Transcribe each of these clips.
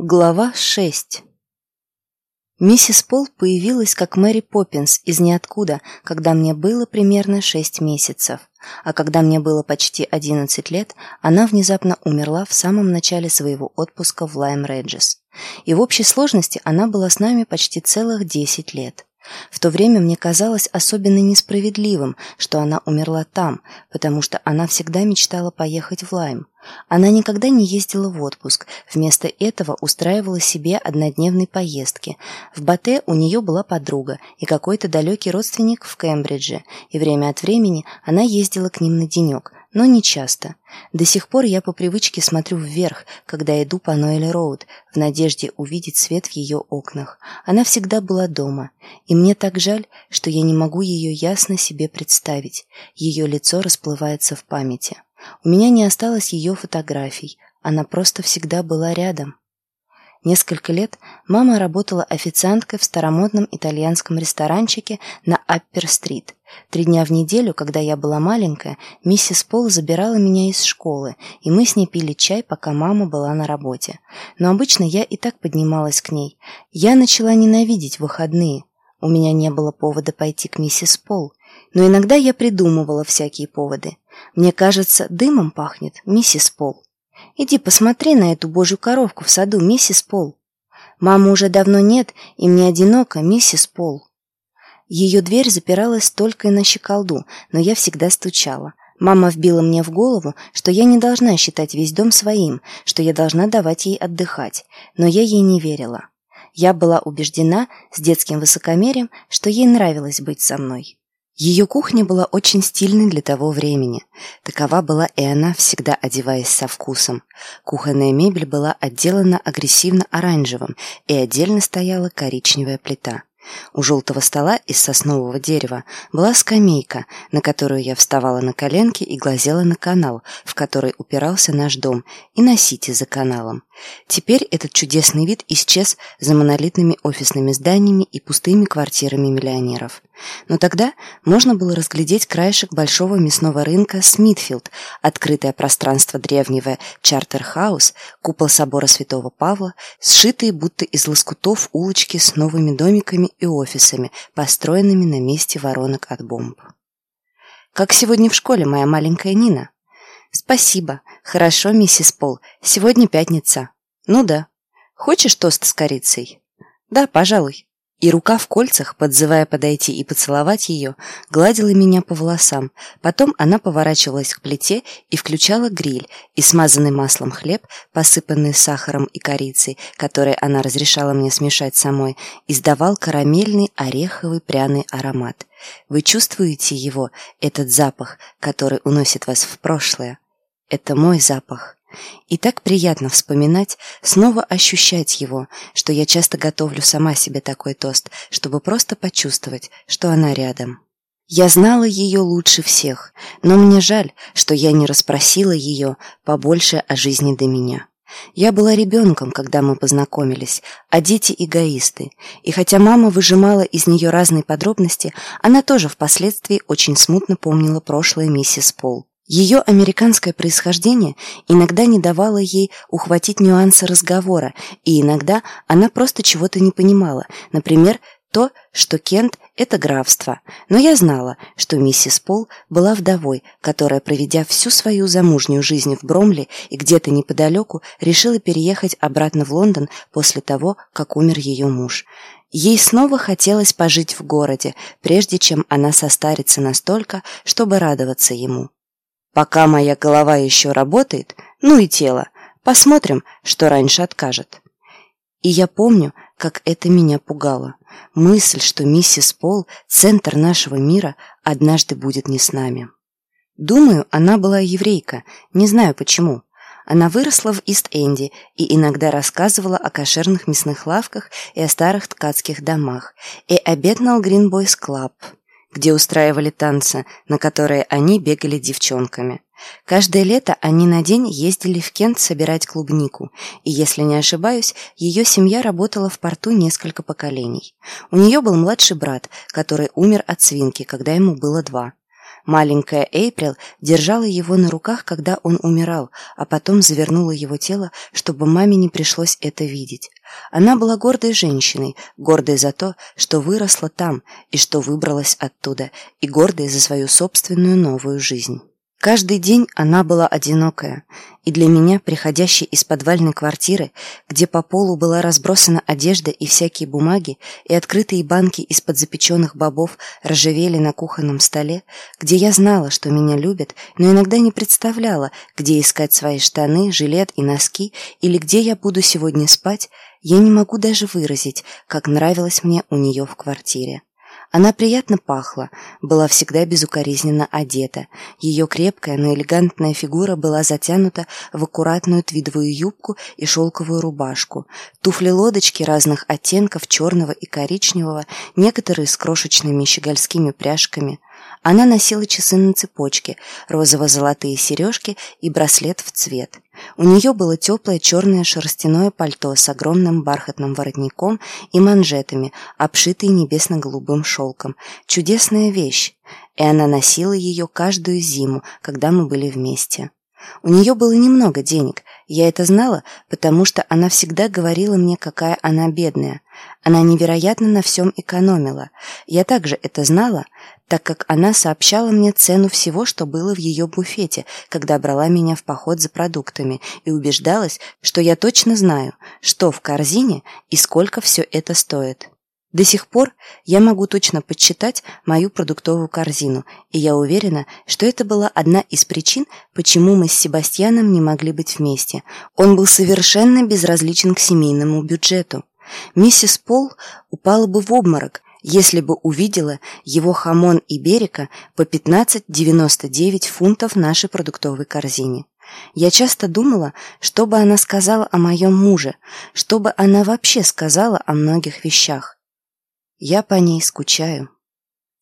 Глава 6 Миссис Пол появилась как Мэри Поппинс из ниоткуда, когда мне было примерно 6 месяцев, а когда мне было почти 11 лет, она внезапно умерла в самом начале своего отпуска в Лайм-Реджес. И в общей сложности она была с нами почти целых 10 лет. В то время мне казалось особенно несправедливым, что она умерла там, потому что она всегда мечтала поехать в Лайм. Она никогда не ездила в отпуск, вместо этого устраивала себе однодневные поездки. В Бате у нее была подруга и какой-то далекий родственник в Кембридже, и время от времени она ездила к ним на денек, но не часто. До сих пор я по привычке смотрю вверх, когда иду по Нойле-Роуд, в надежде увидеть свет в ее окнах. Она всегда была дома, и мне так жаль, что я не могу ее ясно себе представить. Ее лицо расплывается в памяти. У меня не осталось ее фотографий, она просто всегда была рядом. Несколько лет мама работала официанткой в старомодном итальянском ресторанчике на Аппер-стрит. Три дня в неделю, когда я была маленькая, миссис Пол забирала меня из школы, и мы с ней пили чай, пока мама была на работе. Но обычно я и так поднималась к ней. Я начала ненавидеть выходные. У меня не было повода пойти к миссис Пол. Но иногда я придумывала всякие поводы. Мне кажется, дымом пахнет, миссис Пол. Иди посмотри на эту божью коровку в саду, миссис Пол. Мамы уже давно нет, и мне одиноко, миссис Пол. Ее дверь запиралась только и на щеколду, но я всегда стучала. Мама вбила мне в голову, что я не должна считать весь дом своим, что я должна давать ей отдыхать, но я ей не верила. Я была убеждена с детским высокомерием, что ей нравилось быть со мной. Ее кухня была очень стильной для того времени. Такова была и она, всегда одеваясь со вкусом. Кухонная мебель была отделана агрессивно-оранжевым, и отдельно стояла коричневая плита. У желтого стола из соснового дерева была скамейка, на которую я вставала на коленки и глазела на канал, в который упирался наш дом, и на сити за каналом. Теперь этот чудесный вид исчез за монолитными офисными зданиями и пустыми квартирами миллионеров. Но тогда можно было разглядеть краешек большого мясного рынка Смитфилд, открытое пространство древнего Чартерхаус, купол собора Святого Павла, сшитые будто из лоскутов улочки с новыми домиками и офисами, построенными на месте воронок от бомб. «Как сегодня в школе, моя маленькая Нина?» «Спасибо. Хорошо, миссис Пол. Сегодня пятница». «Ну да. Хочешь тост с корицей?» «Да, пожалуй». И рука в кольцах, подзывая подойти и поцеловать ее, гладила меня по волосам. Потом она поворачивалась к плите и включала гриль, и смазанный маслом хлеб, посыпанный сахаром и корицей, который она разрешала мне смешать самой, издавал карамельный ореховый пряный аромат. Вы чувствуете его, этот запах, который уносит вас в прошлое? Это мой запах. И так приятно вспоминать, снова ощущать его, что я часто готовлю сама себе такой тост, чтобы просто почувствовать, что она рядом. Я знала ее лучше всех, но мне жаль, что я не расспросила ее побольше о жизни до меня. Я была ребенком, когда мы познакомились, а дети эгоисты. И хотя мама выжимала из нее разные подробности, она тоже впоследствии очень смутно помнила прошлое миссис Пол. Ее американское происхождение иногда не давало ей ухватить нюансы разговора, и иногда она просто чего-то не понимала, например, то, что Кент – это графство. Но я знала, что миссис Пол была вдовой, которая, проведя всю свою замужнюю жизнь в Бромли и где-то неподалеку, решила переехать обратно в Лондон после того, как умер ее муж. Ей снова хотелось пожить в городе, прежде чем она состарится настолько, чтобы радоваться ему. Пока моя голова еще работает, ну и тело, посмотрим, что раньше откажет. И я помню, как это меня пугало. Мысль, что миссис Пол, центр нашего мира, однажды будет не с нами. Думаю, она была еврейка, не знаю почему. Она выросла в Ист-Энди и иногда рассказывала о кошерных мясных лавках и о старых ткацких домах, и о Бетнал Грин Бойс Клаб – где устраивали танцы, на которые они бегали девчонками. Каждое лето они на день ездили в Кент собирать клубнику, и, если не ошибаюсь, ее семья работала в порту несколько поколений. У нее был младший брат, который умер от свинки, когда ему было два. Маленькая Эйприл держала его на руках, когда он умирал, а потом завернула его тело, чтобы маме не пришлось это видеть. Она была гордой женщиной, гордой за то, что выросла там и что выбралась оттуда, и гордой за свою собственную новую жизнь. Каждый день она была одинокая, и для меня, приходящей из подвальной квартиры, где по полу была разбросана одежда и всякие бумаги, и открытые банки из-под запеченных бобов ржавели на кухонном столе, где я знала, что меня любят, но иногда не представляла, где искать свои штаны, жилет и носки, или где я буду сегодня спать, я не могу даже выразить, как нравилось мне у нее в квартире. Она приятно пахла, была всегда безукоризненно одета. Ее крепкая, но элегантная фигура была затянута в аккуратную твидовую юбку и шелковую рубашку. Туфли-лодочки разных оттенков черного и коричневого, некоторые с крошечными щегольскими пряжками. Она носила часы на цепочке, розово-золотые сережки и браслет в цвет. У нее было теплое черное шерстяное пальто с огромным бархатным воротником и манжетами, обшитые небесно-голубым шелком. Чудесная вещь, и она носила ее каждую зиму, когда мы были вместе. У нее было немного денег, я это знала, потому что она всегда говорила мне, какая она бедная. Она невероятно на всем экономила. Я также это знала, так как она сообщала мне цену всего, что было в ее буфете, когда брала меня в поход за продуктами, и убеждалась, что я точно знаю, что в корзине и сколько все это стоит. До сих пор я могу точно подсчитать мою продуктовую корзину, и я уверена, что это была одна из причин, почему мы с Себастьяном не могли быть вместе. Он был совершенно безразличен к семейному бюджету. Миссис Пол упала бы в обморок, если бы увидела его хамон и берека по 15,99 фунтов нашей продуктовой корзине. Я часто думала, что бы она сказала о моем муже, что бы она вообще сказала о многих вещах. Я по ней скучаю.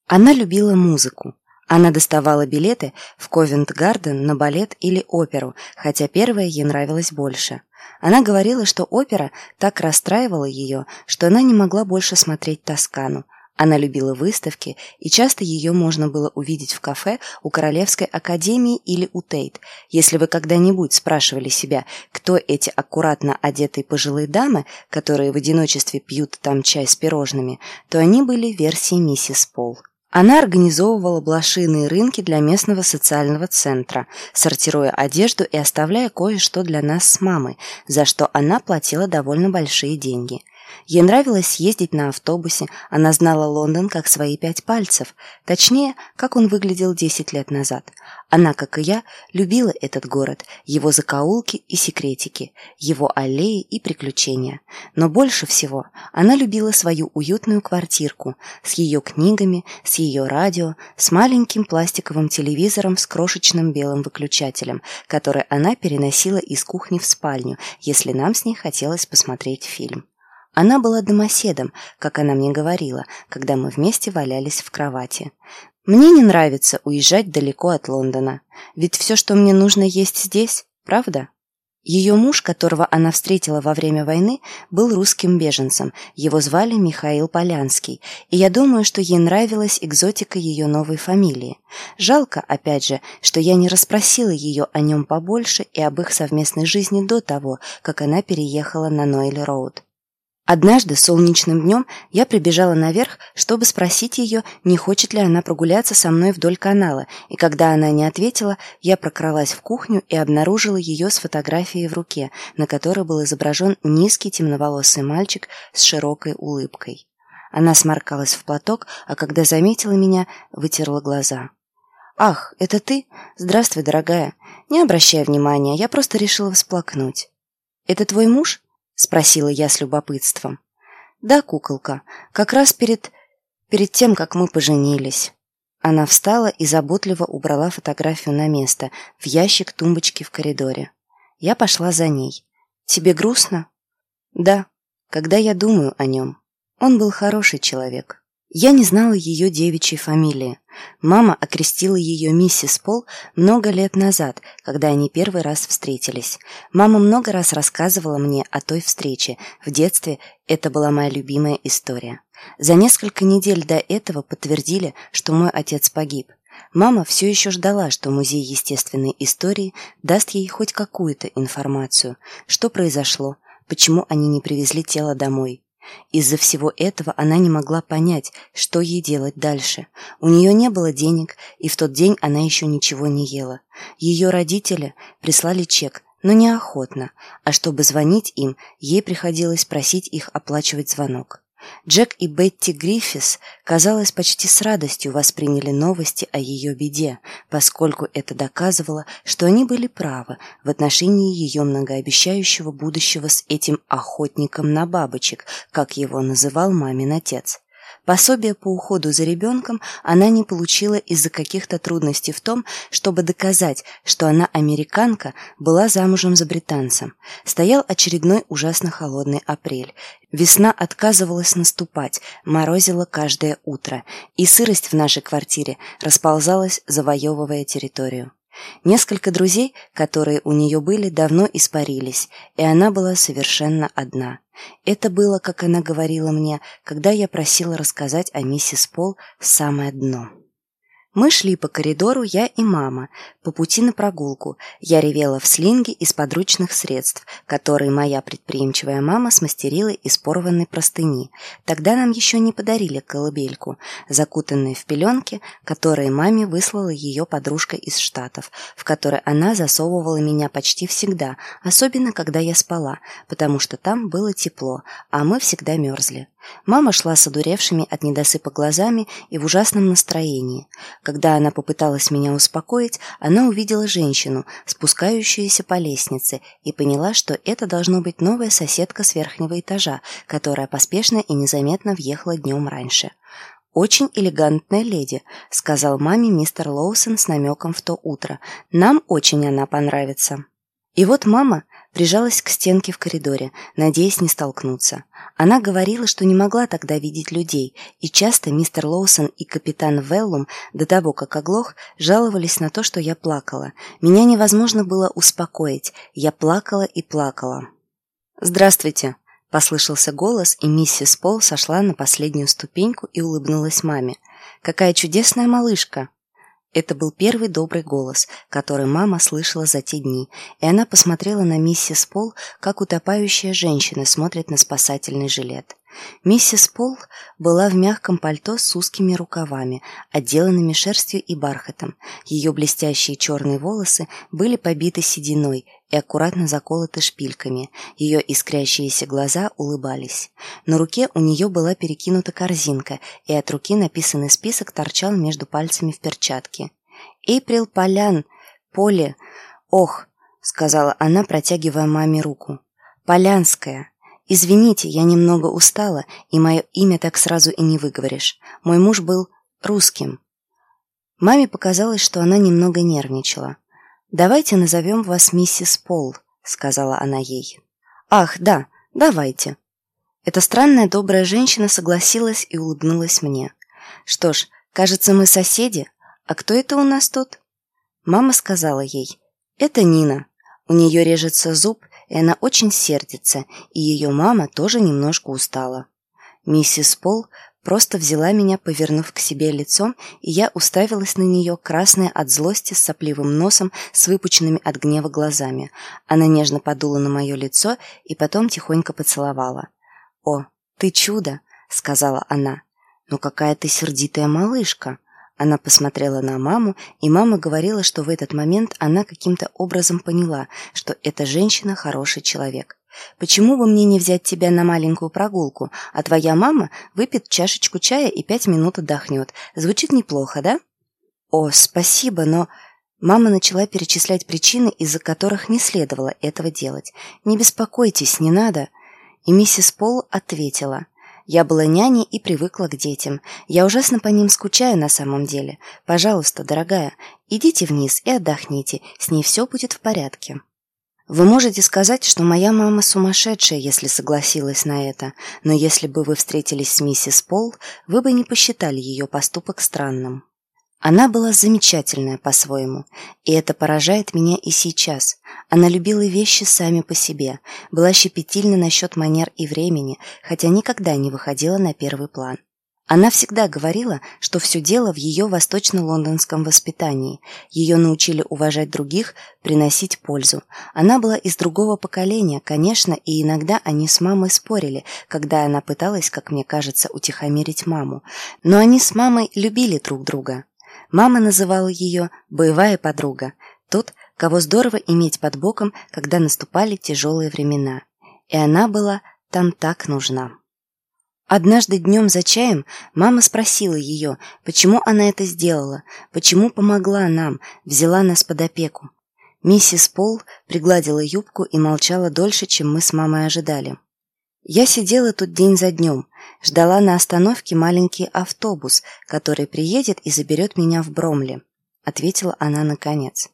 Она любила музыку. Она доставала билеты в Ковент-Гарден на балет или оперу, хотя первая ей нравилась больше. Она говорила, что опера так расстраивала ее, что она не могла больше смотреть «Тоскану», она любила выставки, и часто ее можно было увидеть в кафе у Королевской академии или у Тейт. Если вы когда-нибудь спрашивали себя, кто эти аккуратно одетые пожилые дамы, которые в одиночестве пьют там чай с пирожными, то они были версией миссис Пол. Она организовывала блошиные рынки для местного социального центра, сортируя одежду и оставляя кое-что для нас с мамой, за что она платила довольно большие деньги – Ей нравилось ездить на автобусе, она знала Лондон как свои пять пальцев, точнее, как он выглядел десять лет назад. Она, как и я, любила этот город, его закоулки и секретики, его аллеи и приключения. Но больше всего она любила свою уютную квартирку с ее книгами, с ее радио, с маленьким пластиковым телевизором с крошечным белым выключателем, который она переносила из кухни в спальню, если нам с ней хотелось посмотреть фильм. Она была домоседом, как она мне говорила, когда мы вместе валялись в кровати. Мне не нравится уезжать далеко от Лондона, ведь все, что мне нужно, есть здесь, правда? Ее муж, которого она встретила во время войны, был русским беженцем. Его звали Михаил Полянский, и я думаю, что ей нравилась экзотика ее новой фамилии. Жалко, опять же, что я не расспросила ее о нем побольше и об их совместной жизни до того, как она переехала на Нойль-Роуд. Однажды солнечным днем я прибежала наверх, чтобы спросить ее, не хочет ли она прогуляться со мной вдоль канала, и когда она не ответила, я прокралась в кухню и обнаружила ее с фотографией в руке, на которой был изображен низкий темноволосый мальчик с широкой улыбкой. Она сморкалась в платок, а когда заметила меня, вытерла глаза. «Ах, это ты? Здравствуй, дорогая. Не обращай внимания, я просто решила всплакнуть». «Это твой муж?» — спросила я с любопытством. «Да, куколка, как раз перед... перед тем, как мы поженились». Она встала и заботливо убрала фотографию на место, в ящик тумбочки в коридоре. Я пошла за ней. «Тебе грустно?» «Да, когда я думаю о нем. Он был хороший человек». Я не знала ее девичьей фамилии. Мама окрестила ее миссис Пол много лет назад, когда они первый раз встретились. Мама много раз рассказывала мне о той встрече. В детстве это была моя любимая история. За несколько недель до этого подтвердили, что мой отец погиб. Мама все еще ждала, что Музей естественной истории даст ей хоть какую-то информацию, что произошло, почему они не привезли тело домой. Из-за всего этого она не могла понять, что ей делать дальше. У нее не было денег, и в тот день она еще ничего не ела. Ее родители прислали чек, но неохотно, а чтобы звонить им, ей приходилось просить их оплачивать звонок. Джек и Бетти Гриффис, казалось, почти с радостью восприняли новости о ее беде, поскольку это доказывало, что они были правы в отношении ее многообещающего будущего с этим охотником на бабочек, как его называл мамин отец. Пособие по уходу за ребенком она не получила из-за каких-то трудностей в том, чтобы доказать, что она американка, была замужем за британцем. Стоял очередной ужасно холодный апрель. Весна отказывалась наступать, морозила каждое утро, и сырость в нашей квартире расползалась, завоевывая территорию. Несколько друзей, которые у нее были, давно испарились, и она была совершенно одна. Это было, как она говорила мне, когда я просила рассказать о миссис Пол «Самое дно». Мы шли по коридору, я и мама, по пути на прогулку. Я ревела в слинге из подручных средств, которые моя предприимчивая мама смастерила из порванной простыни. Тогда нам еще не подарили колыбельку, закутанную в пеленки, которые маме выслала ее подружка из Штатов, в которой она засовывала меня почти всегда, особенно когда я спала, потому что там было тепло, а мы всегда мерзли. Мама шла с одуревшими от недосыпа глазами и в ужасном настроении. Когда она попыталась меня успокоить, она увидела женщину, спускающуюся по лестнице, и поняла, что это должно быть новая соседка с верхнего этажа, которая поспешно и незаметно въехала днем раньше. «Очень элегантная леди», — сказал маме мистер Лоусон с намеком в то утро. «Нам очень она понравится». И вот мама прижалась к стенке в коридоре, надеясь не столкнуться. Она говорила, что не могла тогда видеть людей, и часто мистер Лоусон и капитан Веллум, до того, как оглох, жаловались на то, что я плакала. Меня невозможно было успокоить. Я плакала и плакала. «Здравствуйте!» – послышался голос, и миссис Пол сошла на последнюю ступеньку и улыбнулась маме. «Какая чудесная малышка!» Это был первый добрый голос, который мама слышала за те дни, и она посмотрела на миссис Пол, как утопающая женщина смотрит на спасательный жилет. Миссис Пол была в мягком пальто с узкими рукавами, отделанными шерстью и бархатом. Ее блестящие черные волосы были побиты сединой и аккуратно заколоты шпильками. Ее искрящиеся глаза улыбались. На руке у нее была перекинута корзинка, и от руки написанный список торчал между пальцами в перчатке. «Эйприл Полян! Поле! Ох!» — сказала она, протягивая маме руку. «Полянская!» «Извините, я немного устала, и мое имя так сразу и не выговоришь. Мой муж был русским». Маме показалось, что она немного нервничала. «Давайте назовем вас миссис Пол», — сказала она ей. «Ах, да, давайте». Эта странная добрая женщина согласилась и улыбнулась мне. «Что ж, кажется, мы соседи. А кто это у нас тут?» Мама сказала ей. «Это Нина. У нее режется зуб, и она очень сердится, и ее мама тоже немножко устала. Миссис Пол просто взяла меня, повернув к себе лицом, и я уставилась на нее, красная от злости, с сопливым носом, с выпученными от гнева глазами. Она нежно подула на мое лицо и потом тихонько поцеловала. «О, ты чудо!» — сказала она. «Ну какая ты сердитая малышка!» Она посмотрела на маму, и мама говорила, что в этот момент она каким-то образом поняла, что эта женщина хороший человек. «Почему бы мне не взять тебя на маленькую прогулку, а твоя мама выпьет чашечку чая и пять минут отдохнет? Звучит неплохо, да?» «О, спасибо, но...» Мама начала перечислять причины, из-за которых не следовало этого делать. «Не беспокойтесь, не надо». И миссис Пол ответила – я была няней и привыкла к детям. Я ужасно по ним скучаю на самом деле. Пожалуйста, дорогая, идите вниз и отдохните, с ней все будет в порядке. Вы можете сказать, что моя мама сумасшедшая, если согласилась на это, но если бы вы встретились с миссис Пол, вы бы не посчитали ее поступок странным. Она была замечательная по-своему, и это поражает меня и сейчас. Она любила вещи сами по себе, была щепетильна насчет манер и времени, хотя никогда не выходила на первый план. Она всегда говорила, что все дело в ее восточно-лондонском воспитании. Ее научили уважать других, приносить пользу. Она была из другого поколения, конечно, и иногда они с мамой спорили, когда она пыталась, как мне кажется, утихомирить маму. Но они с мамой любили друг друга. Мама называла ее «боевая подруга», тот, кого здорово иметь под боком, когда наступали тяжелые времена. И она была там так нужна. Однажды днем за чаем мама спросила ее, почему она это сделала, почему помогла нам, взяла нас под опеку. Миссис Пол пригладила юбку и молчала дольше, чем мы с мамой ожидали. Я сидела тут день за днем, ждала на остановке маленький автобус, который приедет и заберет меня в Бромли, ответила она наконец.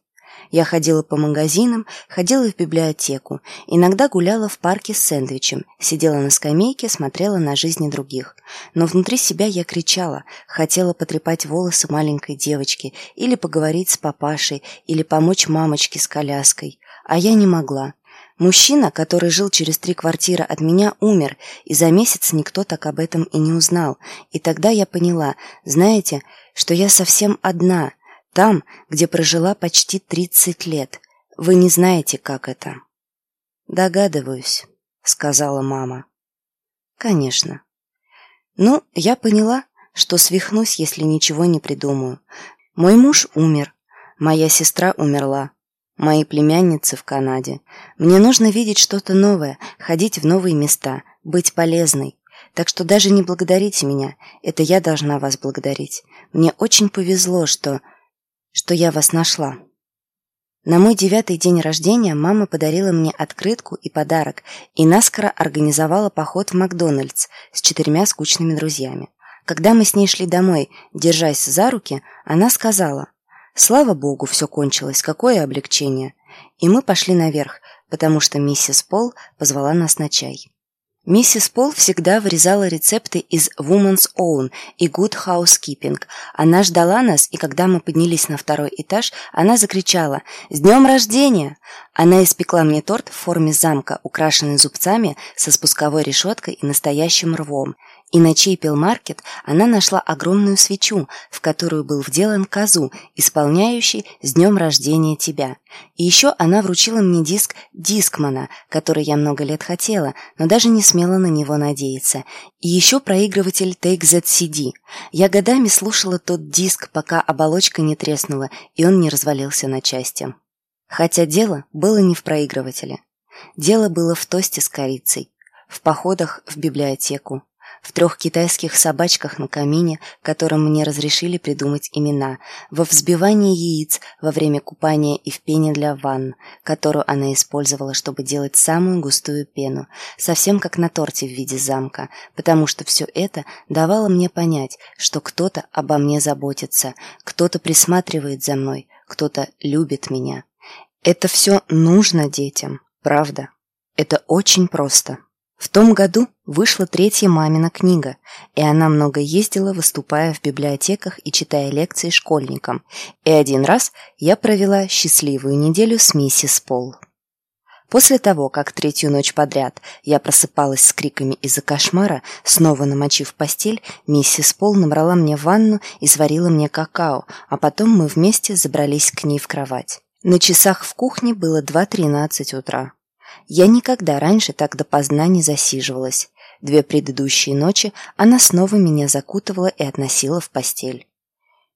Я ходила по магазинам, ходила в библиотеку, иногда гуляла в парке с сэндвичем, сидела на скамейке, смотрела на жизни других. Но внутри себя я кричала, хотела потрепать волосы маленькой девочки, или поговорить с папашей, или помочь мамочке с коляской. А я не могла. Мужчина, который жил через три квартиры от меня, умер, и за месяц никто так об этом и не узнал. И тогда я поняла, знаете, что я совсем одна – там, где прожила почти 30 лет. Вы не знаете, как это. Догадываюсь, сказала мама. Конечно. Ну, я поняла, что свихнусь, если ничего не придумаю. Мой муж умер, моя сестра умерла, мои племянницы в Канаде. Мне нужно видеть что-то новое, ходить в новые места, быть полезной. Так что даже не благодарите меня, это я должна вас благодарить. Мне очень повезло, что что я вас нашла. На мой девятый день рождения мама подарила мне открытку и подарок и наскоро организовала поход в Макдональдс с четырьмя скучными друзьями. Когда мы с ней шли домой, держась за руки, она сказала «Слава богу, все кончилось, какое облегчение!» И мы пошли наверх, потому что миссис Пол позвала нас на чай. Миссис Пол всегда вырезала рецепты из Woman's Own и Good Housekeeping. Она ждала нас, и когда мы поднялись на второй этаж, она закричала «С днем рождения!». Она испекла мне торт в форме замка, украшенный зубцами, со спусковой решеткой и настоящим рвом. И на Чейпел-маркет она нашла огромную свечу, в которую был вделан козу, исполняющий «С днем рождения тебя». И еще она вручила мне диск Дискмана, который я много лет хотела, но даже не смела на него надеяться. И еще проигрыватель Take That CD. Я годами слушала тот диск, пока оболочка не треснула, и он не развалился на части. Хотя дело было не в проигрывателе. Дело было в тосте с корицей, в походах в библиотеку, в трех китайских собачках на камине, которым мне разрешили придумать имена, во взбивании яиц во время купания и в пене для ванн, которую она использовала, чтобы делать самую густую пену, совсем как на торте в виде замка, потому что все это давало мне понять, что кто-то обо мне заботится, кто-то присматривает за мной, кто-то любит меня. Это все нужно детям, правда. Это очень просто. В том году вышла третья мамина книга, и она много ездила, выступая в библиотеках и читая лекции школьникам. И один раз я провела счастливую неделю с миссис Пол. После того, как третью ночь подряд я просыпалась с криками из-за кошмара, снова намочив постель, миссис Пол набрала мне ванну и сварила мне какао, а потом мы вместе забрались к ней в кровать. На часах в кухне было 2.13 утра. Я никогда раньше так допоздна не засиживалась. Две предыдущие ночи она снова меня закутывала и относила в постель.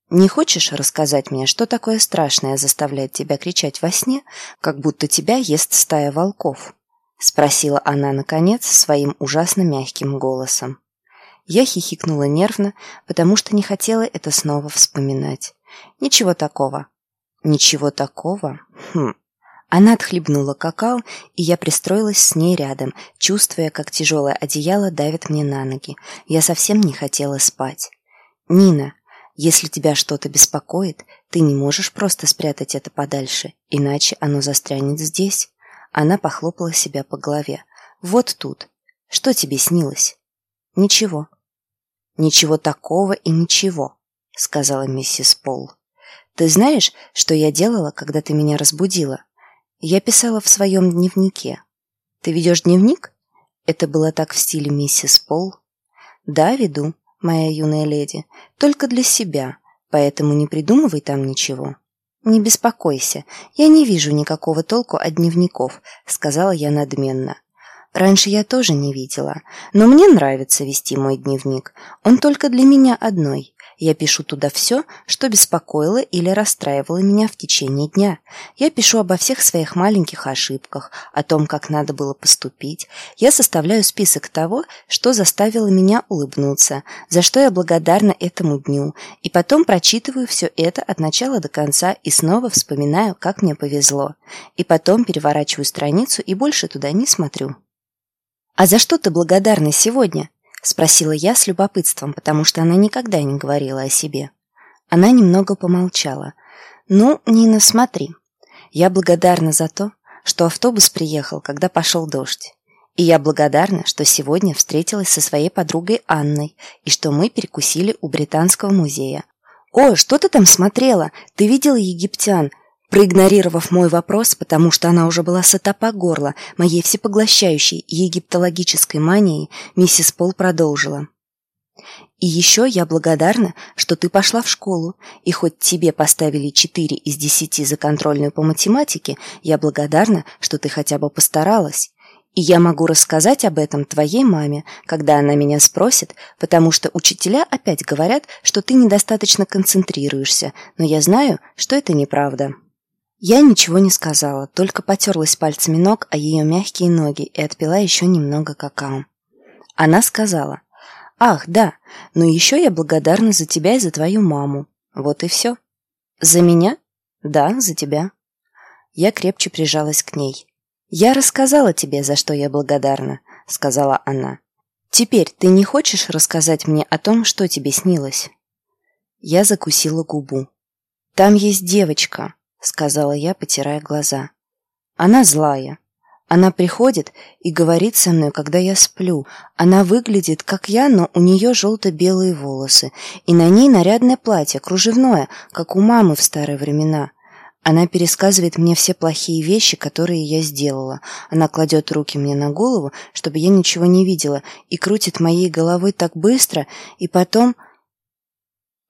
«Не хочешь рассказать мне, что такое страшное заставляет тебя кричать во сне, как будто тебя ест стая волков?» — спросила она, наконец, своим ужасно мягким голосом. Я хихикнула нервно, потому что не хотела это снова вспоминать. «Ничего такого». «Ничего такого? Хм, она отхлебнула какао, и я пристроилась с ней рядом, чувствуя, как тяжелое одеяло давит мне на ноги. Я совсем не хотела спать. «Нина, если тебя что-то беспокоит, ты не можешь просто спрятать это подальше, иначе оно застрянет здесь». Она похлопала себя по голове. «Вот тут. Что тебе снилось?» «Ничего». «Ничего такого и ничего», — сказала миссис Пол. «Ты знаешь, что я делала, когда ты меня разбудила?» Я писала в своем дневнике. Ты ведешь дневник? Это было так в стиле миссис Пол. Да, веду. моя юная леди, только для себя, поэтому не придумывай там ничего». «Не беспокойся, я не вижу никакого толку от дневников», — сказала я надменно. Раньше я тоже не видела, но мне нравится вести мой дневник. Он только для меня одной. Я пишу туда все, что беспокоило или расстраивало меня в течение дня. Я пишу обо всех своих маленьких ошибках, о том, как надо было поступить. Я составляю список того, что заставило меня улыбнуться, за что я благодарна этому дню, и потом прочитываю все это от начала до конца и снова вспоминаю, как мне повезло. И потом переворачиваю страницу и больше туда не смотрю. «А за что ты благодарна сегодня?» Спросила я с любопытством, потому что она никогда не говорила о себе. Она немного помолчала. «Ну, Нина, смотри. Я благодарна за то, что автобус приехал, когда пошел дождь. И я благодарна, что сегодня встретилась со своей подругой Анной и что мы перекусили у Британского музея. «О, что ты там смотрела? Ты видела египтян? Проигнорировав мой вопрос, потому что она уже была сыта по горло моей всепоглощающей египтологической манией, миссис Пол продолжила. «И еще я благодарна, что ты пошла в школу, и хоть тебе поставили четыре из десяти за контрольную по математике, я благодарна, что ты хотя бы постаралась. И я могу рассказать об этом твоей маме, когда она меня спросит, потому что учителя опять говорят, что ты недостаточно концентрируешься, но я знаю, что это неправда». Я ничего не сказала, только потерлась пальцами ног о ее мягкие ноги и отпила еще немного какао. Она сказала, «Ах, да, но еще я благодарна за тебя и за твою маму. Вот и все». «За меня?» «Да, за тебя». Я крепче прижалась к ней. «Я рассказала тебе, за что я благодарна», — сказала она. «Теперь ты не хочешь рассказать мне о том, что тебе снилось?» Я закусила губу. «Там есть девочка», — сказала я, потирая глаза. «Она злая. Она приходит и говорит со мной, когда я сплю. Она выглядит, как я, но у нее желто-белые волосы, и на ней нарядное платье, кружевное, как у мамы в старые времена. Она пересказывает мне все плохие вещи, которые я сделала. Она кладет руки мне на голову, чтобы я ничего не видела, и крутит моей головой так быстро, и потом...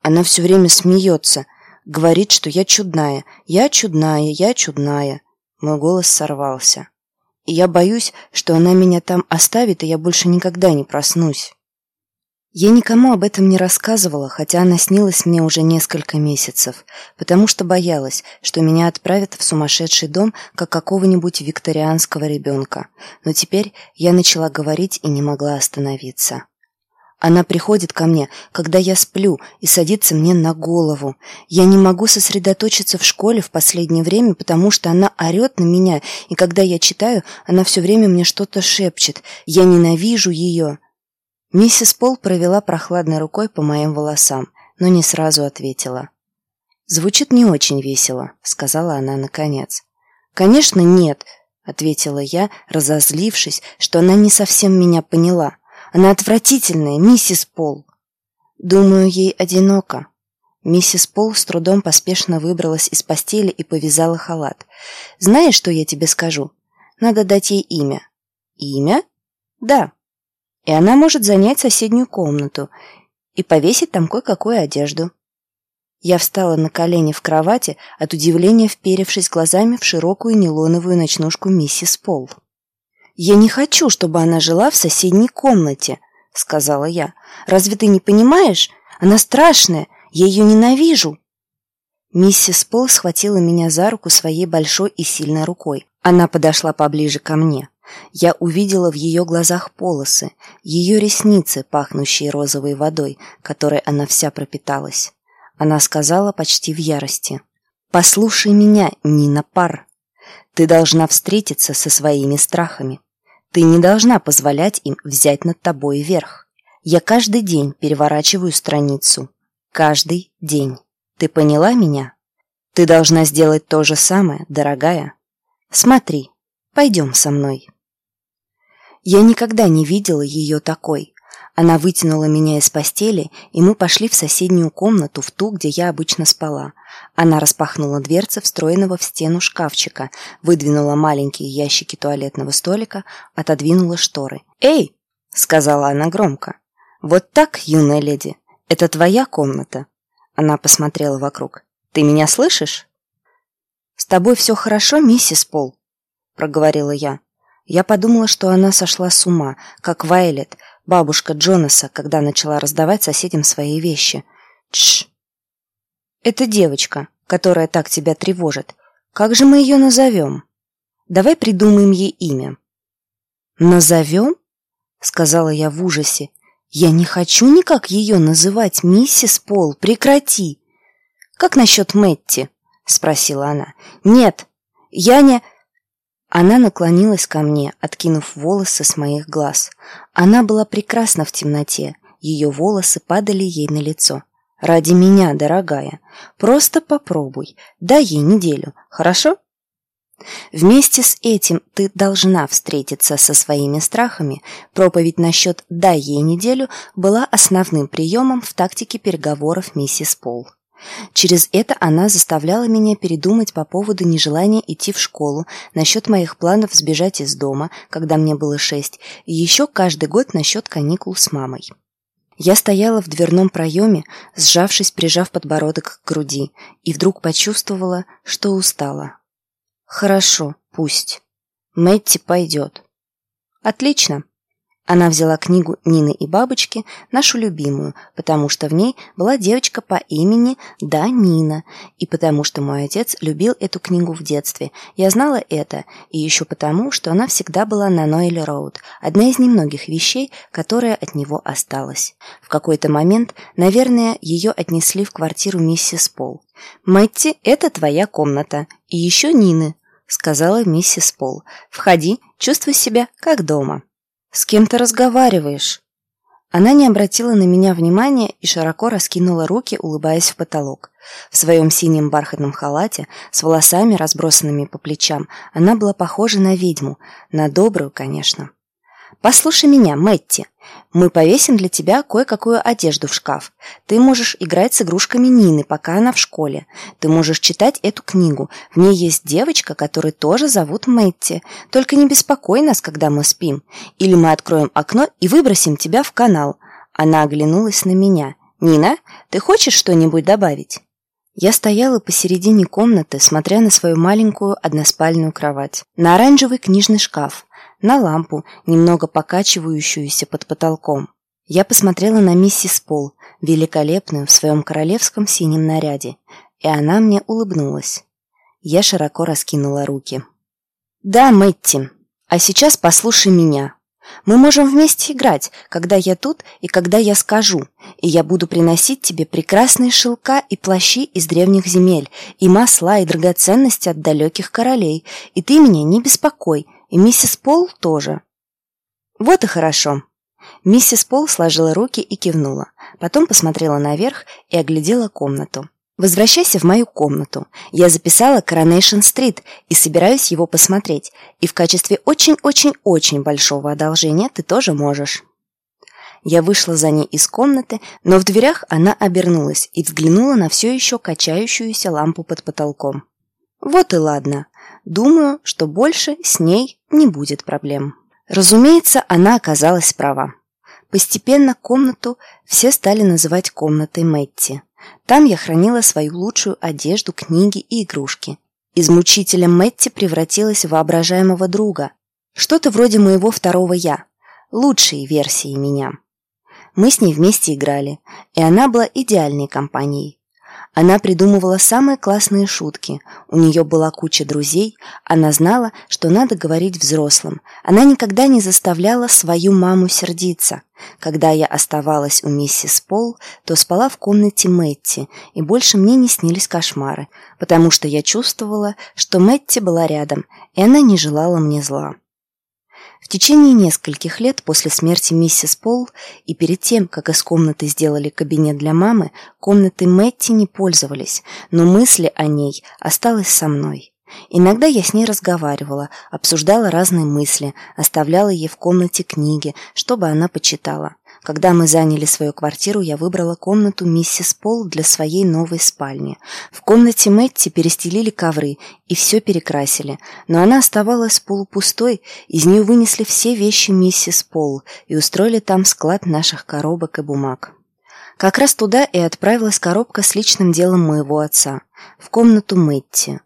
Она все время смеется, Говорит, что я чудная, я чудная, я чудная. Мой голос сорвался. И я боюсь, что она меня там оставит, и я больше никогда не проснусь. Я никому об этом не рассказывала, хотя она снилась мне уже несколько месяцев, потому что боялась, что меня отправят в сумасшедший дом, как какого-нибудь викторианского ребенка. Но теперь я начала говорить и не могла остановиться. Она приходит ко мне, когда я сплю, и садится мне на голову. Я не могу сосредоточиться в школе в последнее время, потому что она орет на меня, и когда я читаю, она все время мне что-то шепчет. Я ненавижу ее. Миссис Пол провела прохладной рукой по моим волосам, но не сразу ответила. «Звучит не очень весело», — сказала она наконец. «Конечно, нет», — ответила я, разозлившись, что она не совсем меня поняла. Она отвратительная, миссис Пол. Думаю, ей одиноко. Миссис Пол с трудом поспешно выбралась из постели и повязала халат. Знаешь, что я тебе скажу? Надо дать ей имя. Имя? Да. И она может занять соседнюю комнату и повесить там кое-какую одежду. Я встала на колени в кровати, от удивления вперевшись глазами в широкую нейлоновую ночнушку миссис Пол. «Я не хочу, чтобы она жила в соседней комнате», — сказала я. «Разве ты не понимаешь? Она страшная, я ее ненавижу». Миссис Пол схватила меня за руку своей большой и сильной рукой. Она подошла поближе ко мне. Я увидела в ее глазах полосы, ее ресницы, пахнущие розовой водой, которой она вся пропиталась. Она сказала почти в ярости. «Послушай меня, Нина Пар. Ты должна встретиться со своими страхами. Ты не должна позволять им взять над тобой верх. Я каждый день переворачиваю страницу. Каждый день. Ты поняла меня? Ты должна сделать то же самое, дорогая. Смотри, пойдем со мной. Я никогда не видела ее такой. Она вытянула меня из постели, и мы пошли в соседнюю комнату, в ту, где я обычно спала. Она распахнула дверцы встроенного в стену шкафчика, выдвинула маленькие ящики туалетного столика, отодвинула шторы. «Эй!» — сказала она громко. «Вот так, юная леди, это твоя комната». Она посмотрела вокруг. «Ты меня слышишь?» «С тобой все хорошо, миссис Пол?» проговорила я. Я подумала, что она сошла с ума, как Вайлет, бабушка Джонаса, когда начала раздавать соседям свои вещи. Тш. Это девочка, которая так тебя тревожит. Как же мы ее назовем? Давай придумаем ей имя. Назовем? Сказала я в ужасе. Я не хочу никак ее называть, миссис Пол, прекрати. Как насчет Мэтти? Спросила она. Нет, я не... Она наклонилась ко мне, откинув волосы с моих глаз. Она была прекрасна в темноте, ее волосы падали ей на лицо. «Ради меня, дорогая, просто попробуй, дай ей неделю, хорошо?» Вместе с этим ты должна встретиться со своими страхами. Проповедь насчет «дай ей неделю» была основным приемом в тактике переговоров миссис Пол. Через это она заставляла меня передумать по поводу нежелания идти в школу, насчет моих планов сбежать из дома, когда мне было шесть, и еще каждый год насчет каникул с мамой. Я стояла в дверном проеме, сжавшись, прижав подбородок к груди, и вдруг почувствовала, что устала. «Хорошо, пусть. Мэтти пойдет». «Отлично», она взяла книгу Нины и бабочки, нашу любимую, потому что в ней была девочка по имени Да Нина, и потому что мой отец любил эту книгу в детстве. Я знала это, и еще потому, что она всегда была на Нойли Роуд, одна из немногих вещей, которая от него осталась. В какой-то момент, наверное, ее отнесли в квартиру миссис Пол. «Мэтти, это твоя комната, и еще Нины», — сказала миссис Пол. «Входи, чувствуй себя как дома». «С кем ты разговариваешь?» Она не обратила на меня внимания и широко раскинула руки, улыбаясь в потолок. В своем синем бархатном халате, с волосами, разбросанными по плечам, она была похожа на ведьму, на добрую, конечно. «Послушай меня, Мэтти. Мы повесим для тебя кое-какую одежду в шкаф. Ты можешь играть с игрушками Нины, пока она в школе. Ты можешь читать эту книгу. В ней есть девочка, которую тоже зовут Мэтти. Только не беспокой нас, когда мы спим. Или мы откроем окно и выбросим тебя в канал». Она оглянулась на меня. «Нина, ты хочешь что-нибудь добавить?» Я стояла посередине комнаты, смотря на свою маленькую односпальную кровать, на оранжевый книжный шкаф, на лампу, немного покачивающуюся под потолком. Я посмотрела на миссис Пол, великолепную в своем королевском синем наряде, и она мне улыбнулась. Я широко раскинула руки. «Да, Мэтти, а сейчас послушай меня. Мы можем вместе играть, когда я тут и когда я скажу, и я буду приносить тебе прекрасные шелка и плащи из древних земель, и масла, и драгоценности от далеких королей, и ты меня не беспокой, и миссис Пол тоже. Вот и хорошо. Миссис Пол сложила руки и кивнула. Потом посмотрела наверх и оглядела комнату. «Возвращайся в мою комнату. Я записала Коронейшн-стрит и собираюсь его посмотреть. И в качестве очень-очень-очень большого одолжения ты тоже можешь». Я вышла за ней из комнаты, но в дверях она обернулась и взглянула на все еще качающуюся лампу под потолком. «Вот и ладно. Думаю, что больше с ней не будет проблем. Разумеется, она оказалась права. Постепенно комнату все стали называть комнатой Мэтти. Там я хранила свою лучшую одежду, книги и игрушки. Из мучителя Мэтти превратилась в воображаемого друга. Что-то вроде моего второго «я», лучшей версии меня. Мы с ней вместе играли, и она была идеальной компанией. Она придумывала самые классные шутки. У нее была куча друзей. Она знала, что надо говорить взрослым. Она никогда не заставляла свою маму сердиться. Когда я оставалась у миссис Пол, то спала в комнате Мэтти, и больше мне не снились кошмары, потому что я чувствовала, что Мэтти была рядом, и она не желала мне зла. В течение нескольких лет после смерти миссис Пол и перед тем, как из комнаты сделали кабинет для мамы, комнаты Мэтти не пользовались, но мысли о ней осталась со мной. Иногда я с ней разговаривала, обсуждала разные мысли, оставляла ей в комнате книги, чтобы она почитала. Когда мы заняли свою квартиру, я выбрала комнату миссис Пол для своей новой спальни. В комнате Мэтти перестелили ковры и все перекрасили, но она оставалась полупустой, из нее вынесли все вещи миссис Пол и устроили там склад наших коробок и бумаг. Как раз туда и отправилась коробка с личным делом моего отца, в комнату Мэтти.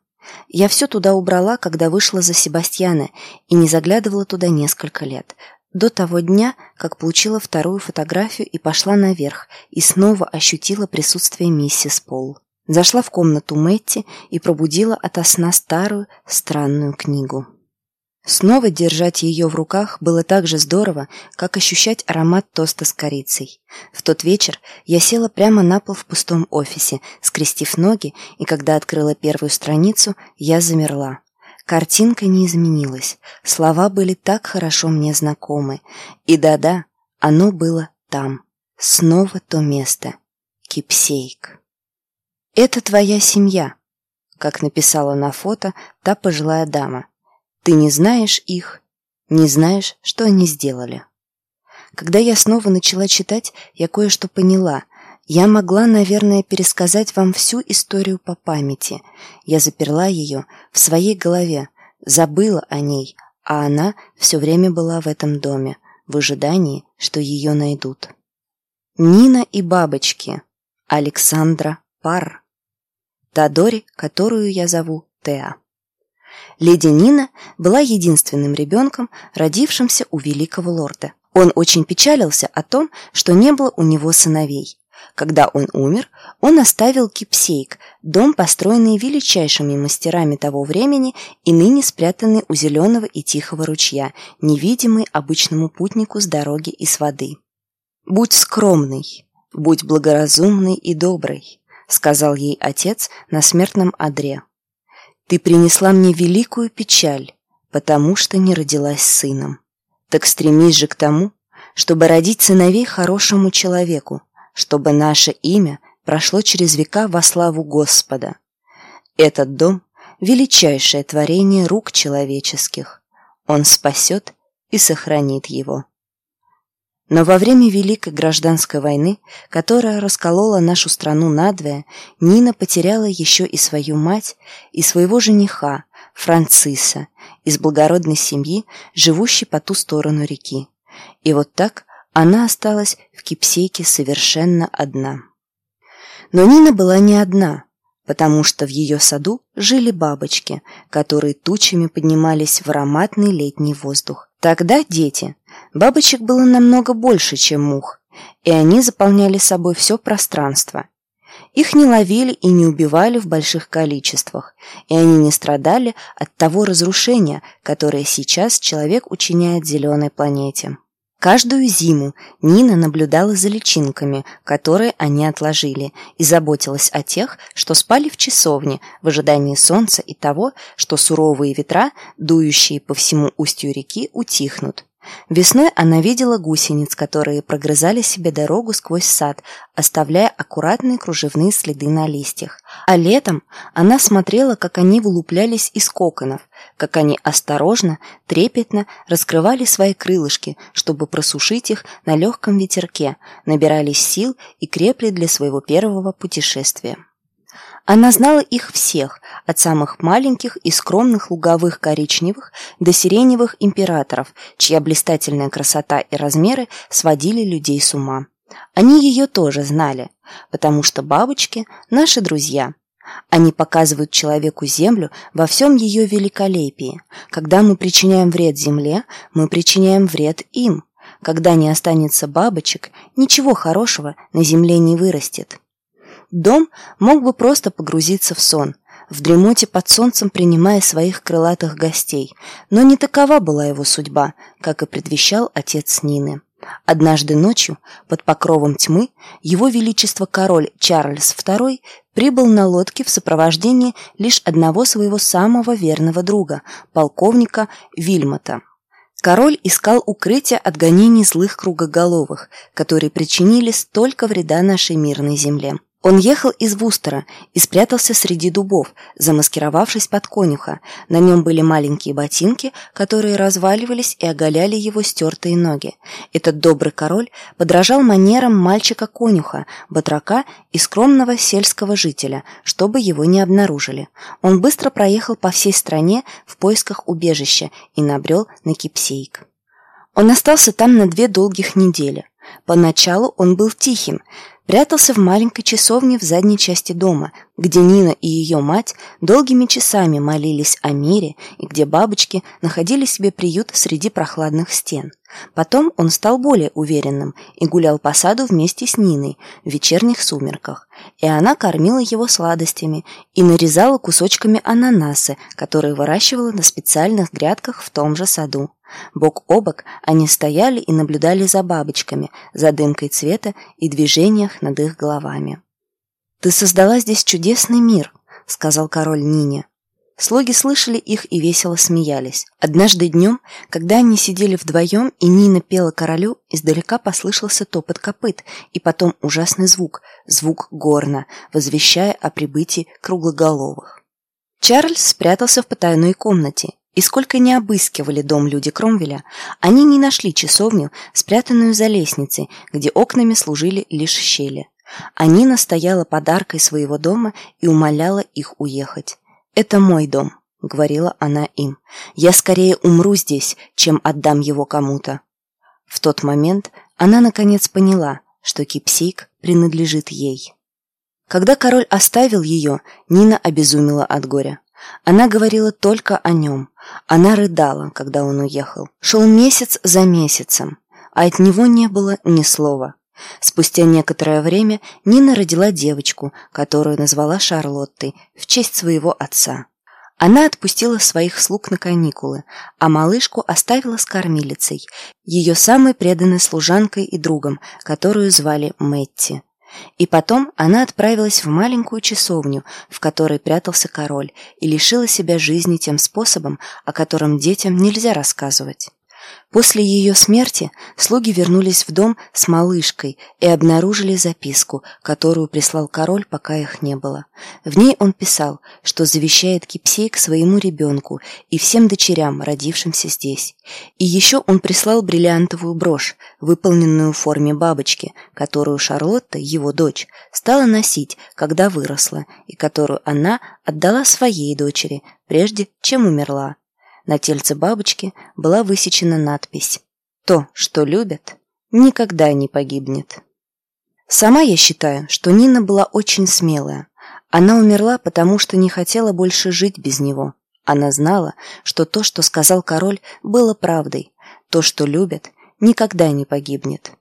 Я все туда убрала, когда вышла за Себастьяна, и не заглядывала туда несколько лет. До того дня, как получила вторую фотографию и пошла наверх, и снова ощутила присутствие миссис Пол. Зашла в комнату Мэтти и пробудила ото сна старую, странную книгу. Снова держать ее в руках было так же здорово, как ощущать аромат тоста с корицей. В тот вечер я села прямо на пол в пустом офисе, скрестив ноги, и когда открыла первую страницу, я замерла. Картинка не изменилась, слова были так хорошо мне знакомы. И да-да, оно было там. Снова то место. Кипсейк. «Это твоя семья», как написала на фото та пожилая дама. «Ты не знаешь их, не знаешь, что они сделали». Когда я снова начала читать, я кое-что поняла, я могла, наверное, пересказать вам всю историю по памяти. Я заперла ее в своей голове, забыла о ней, а она все время была в этом доме, в ожидании, что ее найдут. Нина и бабочки. Александра Пар. Тадори, которую я зову Теа. Леди Нина была единственным ребенком, родившимся у великого лорда. Он очень печалился о том, что не было у него сыновей, когда он умер, он оставил Кипсейк, дом, построенный величайшими мастерами того времени и ныне спрятанный у зеленого и тихого ручья, невидимый обычному путнику с дороги и с воды. «Будь скромный, будь благоразумный и добрый», — сказал ей отец на смертном одре. «Ты принесла мне великую печаль, потому что не родилась сыном. Так стремись же к тому, чтобы родить сыновей хорошему человеку, чтобы наше имя прошло через века во славу Господа. Этот дом – величайшее творение рук человеческих. Он спасет и сохранит его. Но во время Великой Гражданской войны, которая расколола нашу страну надвое, Нина потеряла еще и свою мать, и своего жениха, Франциса, из благородной семьи, живущей по ту сторону реки. И вот так она осталась в Кипсейке совершенно одна. Но Нина была не одна, потому что в ее саду жили бабочки, которые тучами поднимались в ароматный летний воздух. Тогда дети. Бабочек было намного больше, чем мух, и они заполняли собой все пространство. Их не ловили и не убивали в больших количествах, и они не страдали от того разрушения, которое сейчас человек учиняет зеленой планете. Каждую зиму Нина наблюдала за личинками, которые они отложили, и заботилась о тех, что спали в часовне в ожидании солнца и того, что суровые ветра, дующие по всему устью реки, утихнут. Весной она видела гусениц, которые прогрызали себе дорогу сквозь сад, оставляя аккуратные кружевные следы на листьях. А летом она смотрела, как они вылуплялись из коконов, как они осторожно, трепетно раскрывали свои крылышки, чтобы просушить их на легком ветерке, набирались сил и крепли для своего первого путешествия. Она знала их всех, от самых маленьких и скромных луговых коричневых до сиреневых императоров, чья блистательная красота и размеры сводили людей с ума. Они ее тоже знали, потому что бабочки – наши друзья. Они показывают человеку Землю во всем ее великолепии. Когда мы причиняем вред Земле, мы причиняем вред им. Когда не останется бабочек, ничего хорошего на Земле не вырастет. Дом мог бы просто погрузиться в сон, в дремоте под солнцем принимая своих крылатых гостей, но не такова была его судьба, как и предвещал отец Нины. Однажды ночью, под покровом тьмы, его величество король Чарльз II прибыл на лодке в сопровождении лишь одного своего самого верного друга, полковника Вильмота. Король искал укрытие от гонений злых кругоголовых, которые причинили столько вреда нашей мирной земле. Он ехал из Вустера и спрятался среди дубов, замаскировавшись под конюха. На нем были маленькие ботинки, которые разваливались и оголяли его стертые ноги. Этот добрый король подражал манерам мальчика-конюха, батрака и скромного сельского жителя, чтобы его не обнаружили. Он быстро проехал по всей стране в поисках убежища и набрел на Кипсейк. Он остался там на две долгих недели. Поначалу он был тихим, прятался в маленькой часовне в задней части дома, где Нина и ее мать долгими часами молились о мире и где бабочки находили себе приют среди прохладных стен. Потом он стал более уверенным и гулял по саду вместе с Ниной в вечерних сумерках, и она кормила его сладостями и нарезала кусочками ананасы, которые выращивала на специальных грядках в том же саду. Бок о бок они стояли и наблюдали за бабочками, за дымкой цвета и движениях над их головами. «Ты создала здесь чудесный мир», — сказал король Нине. Слуги слышали их и весело смеялись. Однажды днем, когда они сидели вдвоем, и Нина пела королю, издалека послышался топот копыт, и потом ужасный звук, звук горна, возвещая о прибытии круглоголовых. Чарльз спрятался в потайной комнате, и сколько не обыскивали дом люди Кромвеля, они не нашли часовню, спрятанную за лестницей, где окнами служили лишь щели. Анина стояла подаркой своего дома и умоляла их уехать. «Это мой дом», — говорила она им. «Я скорее умру здесь, чем отдам его кому-то». В тот момент она наконец поняла, что Кипсик принадлежит ей. Когда король оставил ее, Нина обезумела от горя. Она говорила только о нем. Она рыдала, когда он уехал. Шел месяц за месяцем, а от него не было ни слова. Спустя некоторое время Нина родила девочку, которую назвала Шарлоттой в честь своего отца. Она отпустила своих слуг на каникулы, а малышку оставила с кормилицей, ее самой преданной служанкой и другом, которую звали Мэтти. И потом она отправилась в маленькую часовню, в которой прятался король, и лишила себя жизни тем способом, о котором детям нельзя рассказывать. После ее смерти слуги вернулись в дом с малышкой и обнаружили записку, которую прислал король, пока их не было. В ней он писал, что завещает Кипсей к своему ребенку и всем дочерям, родившимся здесь. И еще он прислал бриллиантовую брошь, выполненную в форме бабочки, которую Шарлотта, его дочь, стала носить, когда выросла, и которую она отдала своей дочери, прежде чем умерла. На тельце бабочки была высечена надпись «То, что любят, никогда не погибнет». Сама я считаю, что Нина была очень смелая. Она умерла, потому что не хотела больше жить без него. Она знала, что то, что сказал король, было правдой. То, что любят, никогда не погибнет.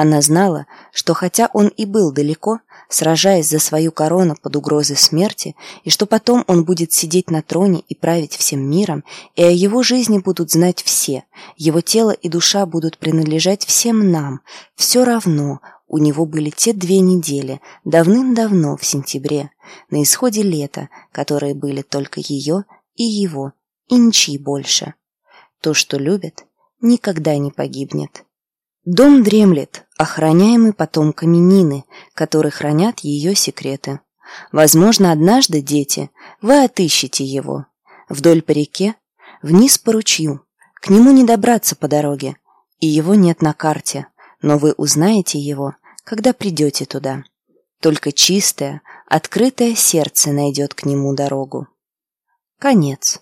Она знала, что хотя он и был далеко, сражаясь за свою корону под угрозой смерти, и что потом он будет сидеть на троне и править всем миром, и о его жизни будут знать все, его тело и душа будут принадлежать всем нам, все равно у него были те две недели, давным-давно, в сентябре, на исходе лета, которые были только ее и его, и ничьи больше. То, что любят, никогда не погибнет. Дом дремлет, охраняемый потомками Нины, которые хранят ее секреты. Возможно, однажды, дети, вы отыщете его. Вдоль по реке, вниз по ручью. К нему не добраться по дороге, и его нет на карте, но вы узнаете его, когда придете туда. Только чистое, открытое сердце найдет к нему дорогу. Конец.